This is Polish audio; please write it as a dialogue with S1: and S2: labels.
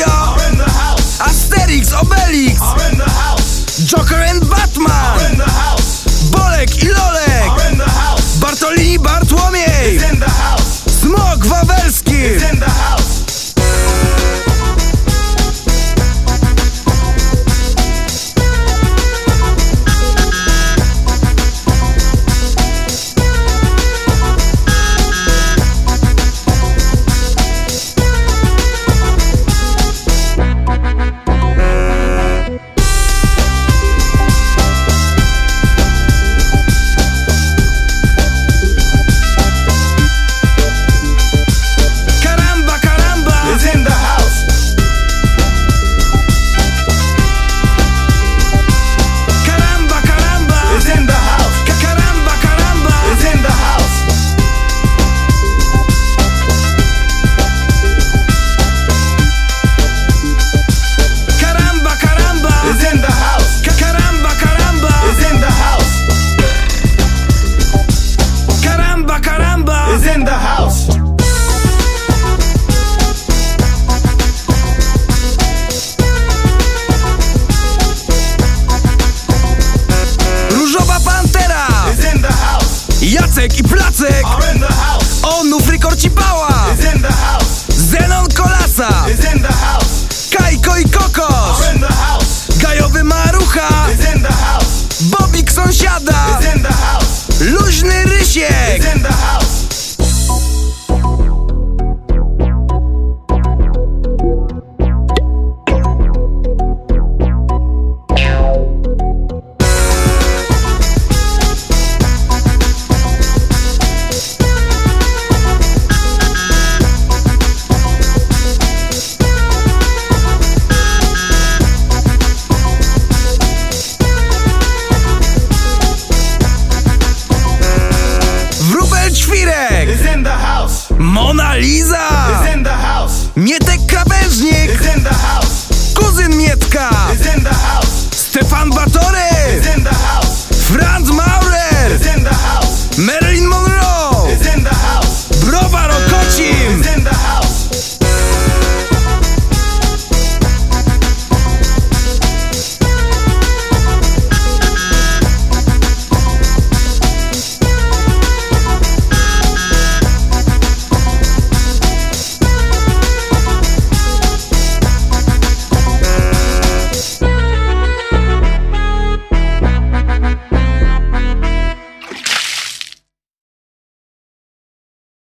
S1: y'all. Asterix, Obelix. Joker and Batman. Liza! Mietek Krawężnik! Kuzyn Mietka!